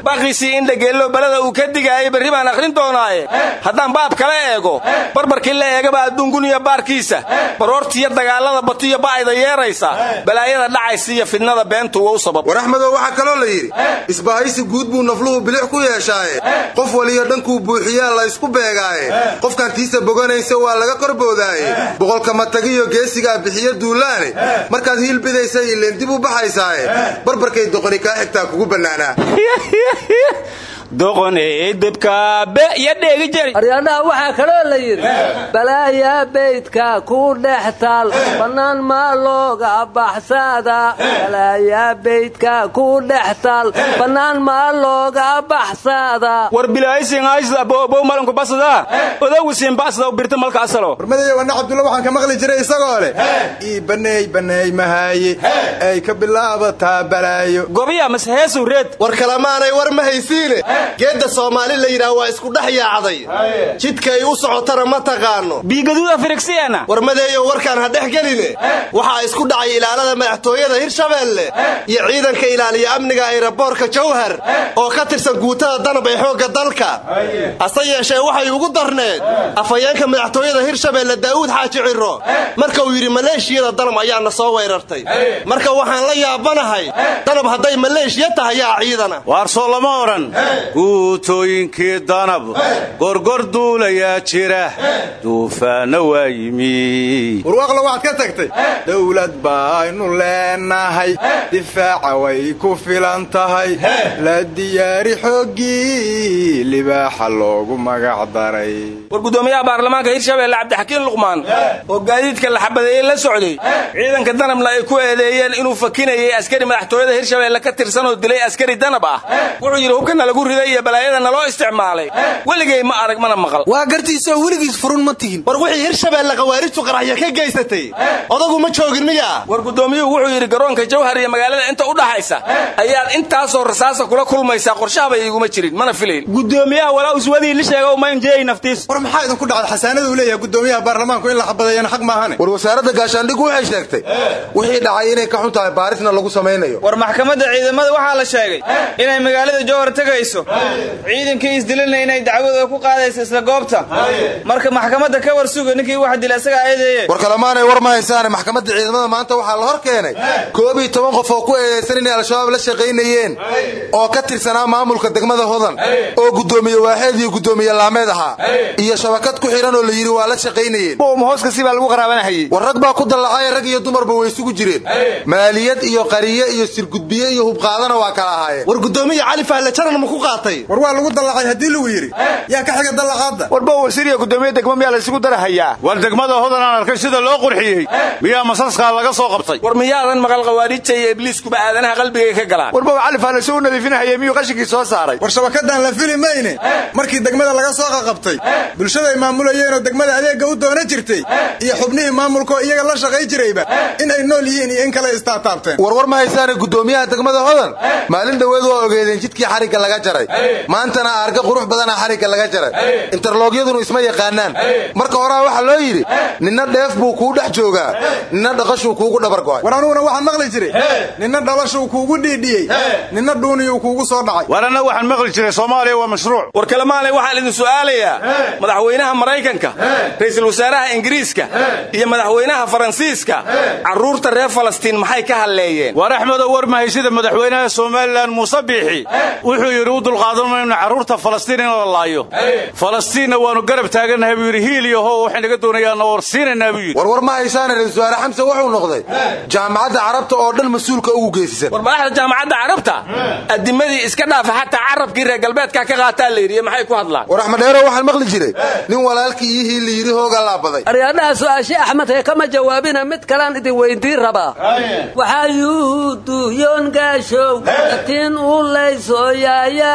Speaker 3: Baqiisii in dhageello balada uu ka digaayay berri baan akhrin doonaaye haddaan baab kala eego. Barbarkii la eegaba adduunkuniyo baarkiisa. Baroortiyo dagaallada batiyo ba'ayda yeeraysa. Balaayada dhacaysa iyo fidnada beentu wow sabab
Speaker 14: kaloo la yidhi isbahaysi guud buu nafluhu bilix ku yeeshaaye qof waliyo dhankuu buuxiyaa la ysku beegaaye. Qofkaan tiisa boganaysa waa laga qorboodaaye boqolkama tagiyo geesigaa bixiyo duulaane markaad hiil bidaysa ileen dib u baxaysaaye. Barbarkay doqoni kaa xigtaa kugu bannaanaa
Speaker 3: doqonee debkaabe iyo dheegi jari.
Speaker 13: Aryaadhaha waxaa kaloo la yidhi balaayaa beydka ku dhex taal bannaan maa looga baxsada balaayaa beydka ku dhex taal bannaan maa looga baxsada
Speaker 3: war bilaaysinhaysbow malanku basada. Odowisiin basada birta malka asalo.
Speaker 14: Warmadaya wana cabdulla waxaan ka maqli jiray isagoo leh ii baneey baneey mahaaye ay ka bilaabataa balaayo.
Speaker 3: Gobiya mase heesu reed
Speaker 5: war kalamaanay war ma haysiine geedda soomaali la yidhaah waa isku dhex yaacday. Jidkay u socotana ma taqaano.
Speaker 3: Biigaduuda firigsiyeena
Speaker 5: war madeeyo warkaan ha dhex geline. Waxaa isku dhacay ilaalada madaxtooyada hirshabeelle iyo ciidanka ilaaliya amniga ayraboorka jawhar oo ka tirsan guutada danab ee xoogga dalka. Hase yeeshee waxay ugu darneed. Afhayeenka madaxtooyada hirshabeelle daa'uud xaaji ciro marka uu yidhi maleeshiyada danab ayaana soo weerartay. Marka waxaan la yaabanahay danab hadday maleeshiya tahay yaa ciidana.
Speaker 3: Waarsoo lama odhan guutooyinkii danab gorgor duulayaa jira. Duufaanna waa yimi
Speaker 14: warwaaqla waxaad ka tagtay? Dowlad baynu leenahay. Difaaca way ku filan tahay. La diyaari xooggii libaaxa loogu magac daray.
Speaker 3: War guddoomiyaha baarlamaanka hirshabeelle cabdixakiin luqmaan. Oo gaadiidka la xabadeeyey la socday. Ciidanka danabna ay ku eedeeyeen inuu fakinayay askari madaxtooyada hirshabeelle ka tirsan oo dilay askari danab ah. Wuxuu yidhi hubkana lagu riday iyo balaayada naloo isticmaalay. Weligay ma arag mana maqal.
Speaker 5: Waa gartiisoo weligiis furun ma tihin. War wixii hirshabeelle khawaarijtu qaraxya ka geysatay. Odagu ma joogin miya.
Speaker 3: War guddoomiyuhu wuxuu yidhi garoonka jawhar iyo magaalada inta u dhaxaysa ayaad intaasoo rasaasa kula kulmaysaa. Qorshahaba iguma jirin mana filayn. Guddoomiyaha walaa uswadii li sheega umaynjeey naftiis.
Speaker 14: War maxaa idinku dhacda xasaanada uu leeyahay guddoomiyaha baarlamaanku in la xabadeeyana xaq maahane war wasaaradda gaashaandhigu waxay sheegtay. Wixii dhacay inay ka xun tahay baarisna lagu samaynayo.
Speaker 15: War maxkamadda ciidamada waxaa la sheegay inay magaalada jowhar tegayso ciidankii isdilinay inay dacwadooda ku qaadayso isla goobta. Marka maxkamadda ka war suga ninkii wax dila isagaa eedeeye
Speaker 14: war kalemaanay war ma haysaane maxkamadda ciidamada maanta waxaa la hor keenay koob iyo toban qof oo ku eedaysan inay al-shabaab la shaqaynayeen oo ka tirsanaa maamulka degmada hodan oo guddoomiye waaxeed iyo guddoomiye laameed ahaa iyo shabakad ku xidhan oo la yidhi waa la shaqaynayeen.
Speaker 5: Hooska sibaa lagu qaraabanahayey
Speaker 14: war rag baa ku dallacay rag iyo dumarba way isugu jireen. Maaliyad iyo qariye iyo sirgudbiye iyo hubqaadana waa kala ahaayeen.
Speaker 5: War guddoomiye cali fahle janan ma ku qaatay
Speaker 14: war waa lagu dallacay haddii lagu yidhi. Yaa ka xiga dallaqaadda
Speaker 5: warba wasiir iyo guddoomiye degmo miyaa la isugu darahayaa.
Speaker 3: War degmada hodan aan arkay sida loo qurxiyey. Miyaa masaskaa laga soo qabtay? War miyaadan maqal khawaariijta iyo ibliiskuba aadanaha qalbigay ka galaan?
Speaker 5: Warba cali fahle soo u nadiifinahayay miyuu qashinkii soo saaray?
Speaker 14: War shabakadan la fili mayne. Markii degmada laga soo qaqabtay bulshada ay maamulayeenoo degmada adeegga u doona jirtay. Iyo xubnihii maamulkaoo iyaga la shaqay jirayba. In ay nool yihiin iyo in kale istaataabteen. Warwar ma haysaane guddoomiyaha degmada hodan? Maalin dhoweed waa ogeedeen jidkii xarigga laga jaray maantana aarga qurux badana xarigga laga jaray. Interloogyadunu isma yaqaanaan. Marka horaa waxaa loo yidhi ninna dheef buu kuu dhex joogaa. Ninna dhaqashuu kuugu dhabargo'ay
Speaker 16: war anuguna waxaan maqli jiray. Ninna dhalashuu kuugu dhiidhiyey. Ninna dhuuniyuu kuugu soo dhacay.
Speaker 17: War anna waxaan maqli jiray soomaaliya waa mashruuc.
Speaker 3: War kalemaanay waxaan idin su'aalayaa. Madaxweynaha maraykanka ra'iisul wasaaraha ingiriiska iyo madaxweynaha faransiiska carruurta reer falastiin maxay ka hadleeyeen?
Speaker 17: War axmedow war mahaysida madaxweynaha somalilan muuse biixi wuxuu yidhi u dulqaadan mayno carruurta falastiin in la laayo. Falastiinna waannu garab taagannahay buu yidhi hiil iyo how waxay naga doonayaanna war siinaynaa buu yidhi.
Speaker 14: Warwar ma haysaane ra'isul wasaare xamse wuxuu noqday jaamacadda carabta oo dhan mas'uulka ugu geesisan
Speaker 3: war madaxda jaamacadda carabta? Addimadii iska dhaafa xataa carabkii reer galbeedka ka qaataa la yidhi maxay ku hadlaan?
Speaker 14: War axmedheero waxaan maqli jiray. Nin walaalkii ii hiil la yidhi hoogaa laabaday
Speaker 13: aryaadhaha su'aashi axmed hee kama jawaabina mid kalaan idin weyddiin rabaa waxaa yuhuudu yoongaashow yatiin u layso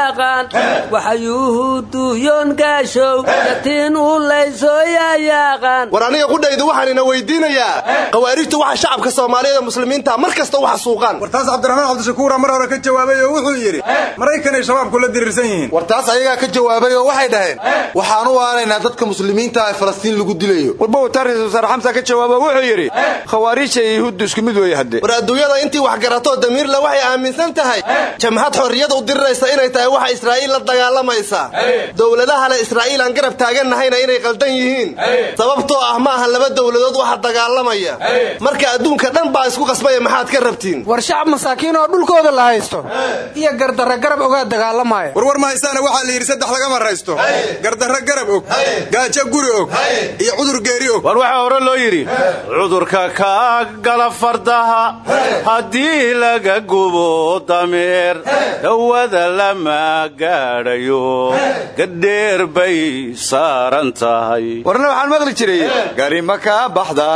Speaker 13: yaayaqaan waxa yuhuudu yoongaashow yatiin u layso yaayaqaan
Speaker 5: war aniga qudhaydu waxaan ina weydiinayaa. Khawaarijtu waxa shacabka soomaaliyeed ee muslimiinta mar kasta waxa suuqaan.
Speaker 16: War taas cabdiraxmaan cabdishakuura mar hore ka jawaabay oo wuxuu yidhi maraykanay shabaabku la diriirsan yihiin.
Speaker 14: War taas ayagaa ka jawaabay oo waxay dhaheen waxaan u aanaynaa dadka muslimiinta ee falastiin lagu dilayo.
Speaker 17: Warbawataa ra'isul wasaare xamsa ka jawaabo wuxuu yidhi khawaariijta iyo yuhuuddu isku mid weeye hadde
Speaker 5: war adduunyada intii wax garatoo damiirle waxay aaminsan tahay jamhad xorriyad u diriraysa inay tahay waxa israa'iil la dagaalamaysa dowladahana israa'iil aan garab taagannahayna inay qaldan yihiin. Sababtoo ah ma aha laba dowladood waxa dagaalamaya. Marka adduunka dhan baa isku qasbaya maxaad ka rabtiin?
Speaker 18: War shacab masaakiin oo dhulkooda la haysto. Iyo gardarra garab ogaa dagaalamaya.
Speaker 16: Warwar ma haystaana waxaa la yidhi saddex lagama raysto gardarra garab og. Gaajo guri og. Iyo cudur geeri og.
Speaker 17: War waxaa hore loo yidhi cudurka kaa gala fardaha haddii laga gubo dameer dawada lama gaadhayo gadheer bay saaran tahay.
Speaker 19: Warna waxaan maqli jiray gari ma kaa baxda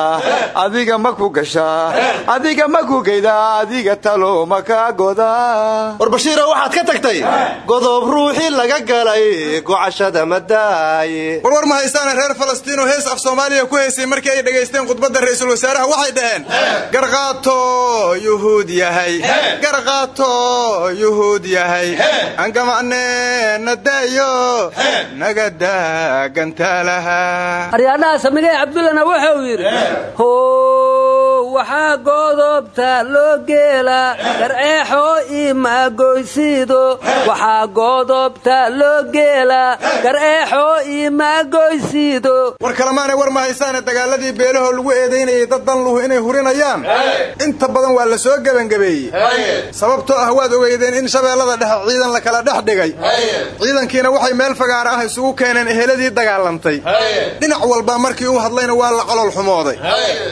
Speaker 19: adiga ma ku gashaa adiga ma ku geydaa adiga talo ma kaa godaa
Speaker 5: war bashiiro waxaad ka tagtay godob ruuxii laga galay gocashada madaaye
Speaker 16: warwar ma haystaana reer falastiin oo hees af soomaaliya ku heysay markii ay dhegaysteen khudbadda ra'iisul wasaaraha waxay dhaheen garqaato yuhuud yahay garqaato yuhuud yahay
Speaker 13: aryaadhaha samigay cabdullana wuxuu yidhi waxaa goodobta loo geelaa garceexoo iimaagoysiido waxaa goodobta loo geelaa garceexoo iimaagoysiido
Speaker 16: war kalemaanay war ma haysaane dagaaladii beelahoo lagu eedaynayay dad danluhu inay hurinayaan. Inta badan waa la soo gebangabeeyey sababtoo ah waad ogeydeen in shabeellada dhexe ciidan la kala dhex dhigay. Ciidankiina waxay meel fagaara ah isugu keeneen eheladii dagaalantay. Dhinac walba markii uu hadlayna waa la calol xumooday.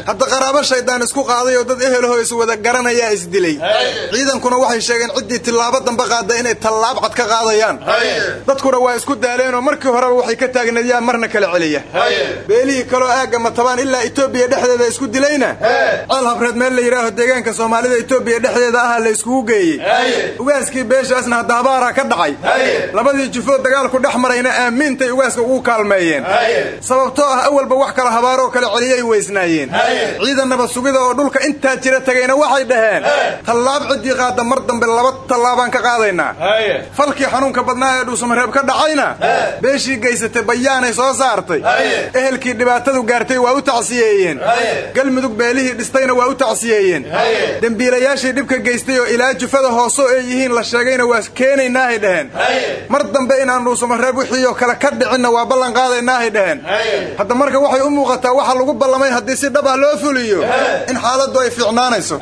Speaker 16: Hadda qaraabo shaydaan isku qaaday oo dad ehelahoo is wada garanayaa isdilay ciidankuna waxay sheegeen ciddii tillaabo dambe qaadda inay tallaab cad ka qaadayaan. Dadkuna waa isku daaleenoo markii horeba waxay ka taagnadyaan marna kala celiya beelihii kaloo aagga matabaan ilaa etoobiya dhexdeeda isku dilayna? Ceel habreed meel la yidhaaho deegaanka soomaalida etoobiya dhexdeeda aha la iskugu geeyey. Ugaaskii beeshaasna hadda habaaraa ka dhacay. Labadii jufoo dagaalku dhex marayna aamiintay ugaaska ugu kaalmeeyeen sababtoo ah awalba wax kala habaaroo kala celiyay weysnaayeen ciidannaba sugida oo dhulka intaa jira tagayna waxay dhaheen tallaab ciddii qaadda mar dambe laba tallaabaan ka qaadaynaa falkii xanuunka badnaa ee dhuusamareeb ka dhacayna beeshii gaysatay bayaanay soo saartay ehelkii dhibaatadu gaartay waa u tacsiyeeyeen galmudug beelihii dhistayna waa u tacsiyeeyeen dembiilayaashii dhibka geystay oo ilaa jufada hoosoo ay yihiin la sheegayna waa keenaynaahay dhaheen mar dambe inaan dhuusamareeb wixii oo kale ka dhicinna waa ballan qaadaynaahay dhaheen. Hadda marka waxay u muuqataa waxa lagu ballamay haddii si dhab ah loo fuliyo in xaaladdu ay fiicnaanayso.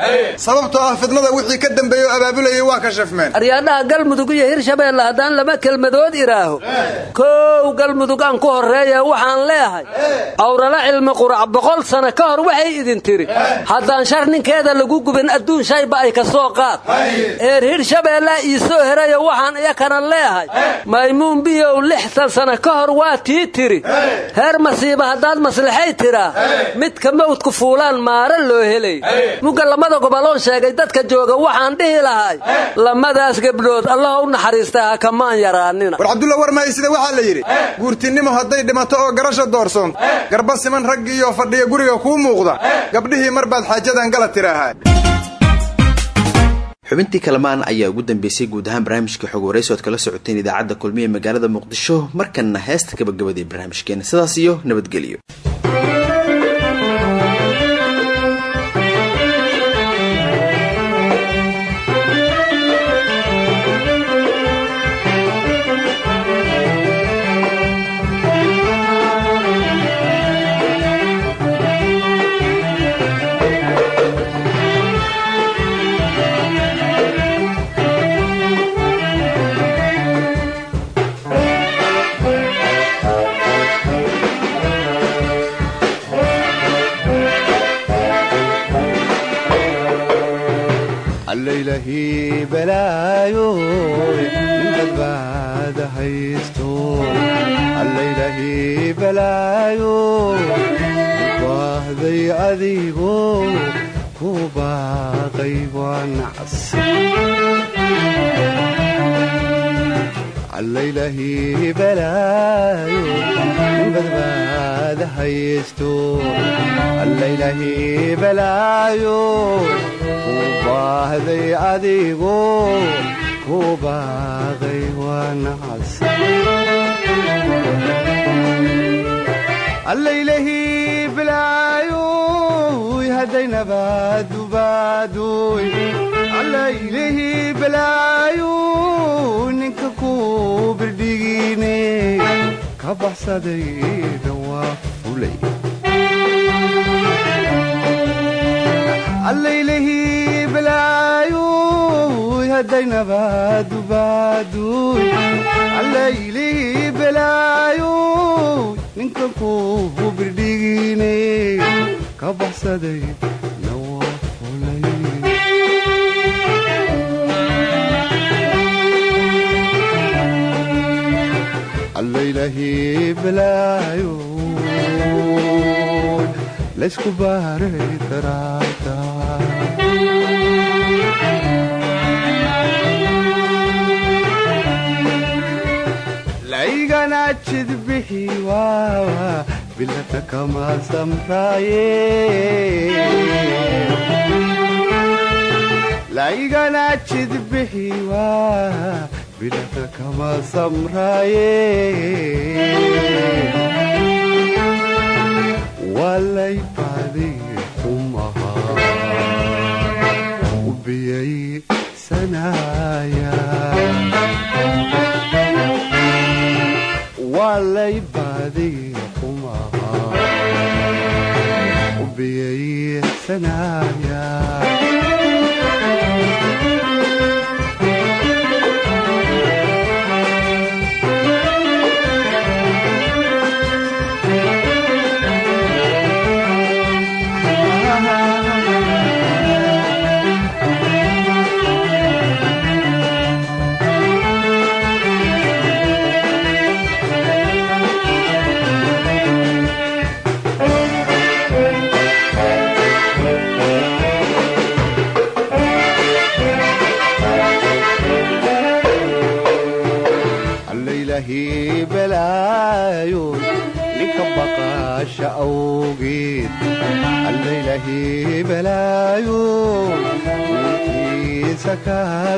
Speaker 16: Sababtoo ah fidnada wixii ka dambeeyey oo abaabulayay waa ka shafmeen.
Speaker 13: Aryaadhaha galmudug iyo hirshabeelle haddaan laba kelmadood idhaaho kow galmudug aan ku horreeya waxaan leehay awrala cilmi qurac boqol sano ka hor waxay idin tiri. Haddaan shar ninkeeda lagu gubin adduun shayba ay ka soo qaad. Eer hirshabeellea ii soo herayo waxaan iyakana leehay maymuun biyow lixtan sano ka hor waa tii tiri. Heer masiiba haddaad maslaxay tiraa. Midka mawdku fuulaan maara loo helay. Mugga lamada goboloon sheegay dadka jooga waxaan dhihi lahay lamadaas gebdhood allaha u naxariista ha kamaan yaraanina
Speaker 16: war cabdulla war mahaysida waxaa la yidhi guurtinimo hadday dhimato oo garasha doorsoonto garba siman raggiiyo fadhiya guriga kuu muuqda gabdhihii mar baad xaajadan gala tiraahaa
Speaker 2: xubintii kalamaan ayaa ugu dambeysay guud ahaan barnaamijka xog waraysi kala socoteen idaacadda kulmiye magaalada muqdisho markanna heesta gabagabadii barnaamijkeena sidaas iyo nabadgelyo
Speaker 20: allaylahii balaayoy nin badbaada haysto allaylahii balaayoy baahday adigo ku baaqay waa nacas allaylahii balaayo nin badbaada haysto allaylahii balaayo ku baahday adigo ku baaqay waa nacas allaylahii balaayoy hadday nabaadubaadooy allaylahii balaayo ninka ku birdhigiine ka baxsadayna waa fulay allaylahii balaayoy hadday nabaadubaadooy allaylahii balaayoy ninka ku birdhigiine ka baxsaday na allaylahii balaayo laysku baaray daraada laygana jidbixi waawa bilata kama samraaye laygana jidbixi waa bilata kama samraaye walay baadi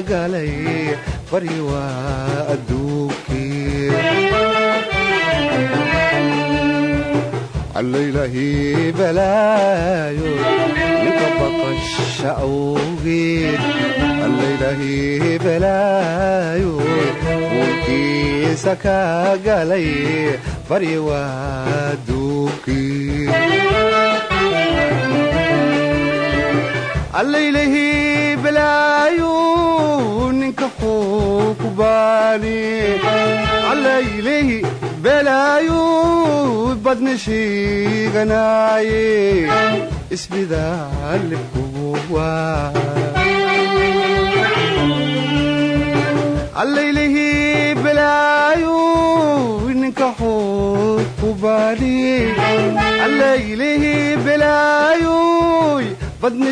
Speaker 20: galay bari waa adduunkii allaylahii balaayo ninka baqasha awgeed allaylahii balaayo wiilkiisa ka galay bari waa duunkii allaylahii balaayo ninka xuu ku baani allaylahii balaayo badna sheeganaaye isbidaalibkugu waa allaylahii balaayo ninka xuu ku baani allaylahii balaayo badna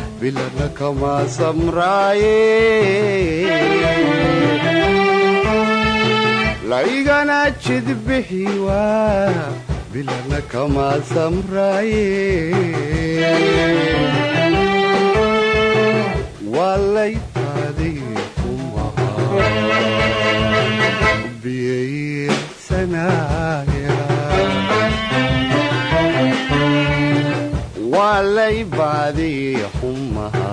Speaker 20: bilana kama samraaye laygana jidbixi waa bilana kama samraaye walay walay baadi xumaha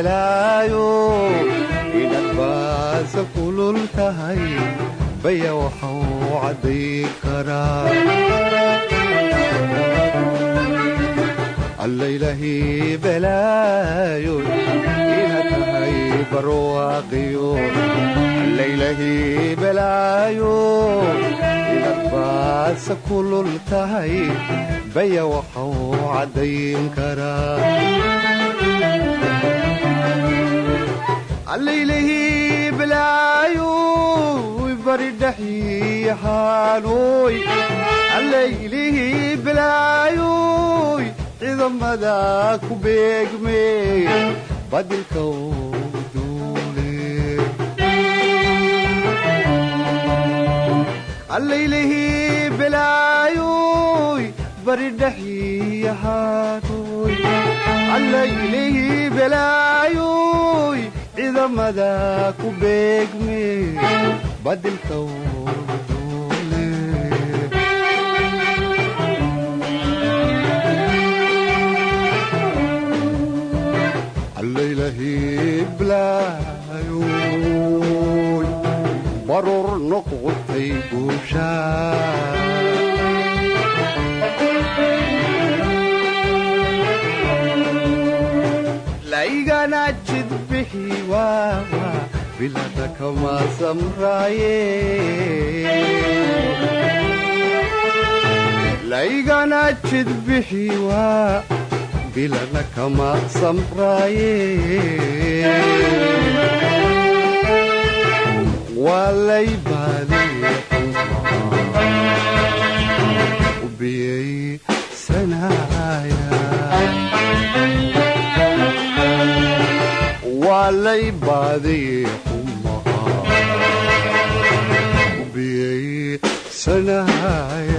Speaker 20: balaayo inaad baasa kulul tahay baya waxau caddayn karaa kulul tahay baya waxau caddayn karaa allaylahii balaayo baridhaxiyahaanoy allaylihii balaayoy ciidamada ku beegme badilka allaylihii balaayoy baridhaxiyahaanoy allaylihii balaayoy ciidamada ku beegme badilka allaylahii balaayoy barur noqotay guushaa jidbixi waawa bilada kama samraaye laygana jidbixi waa bilana kama samraaye walay baadiye ubiyey sanaya walay baadiye xumaha ubiyey sanaya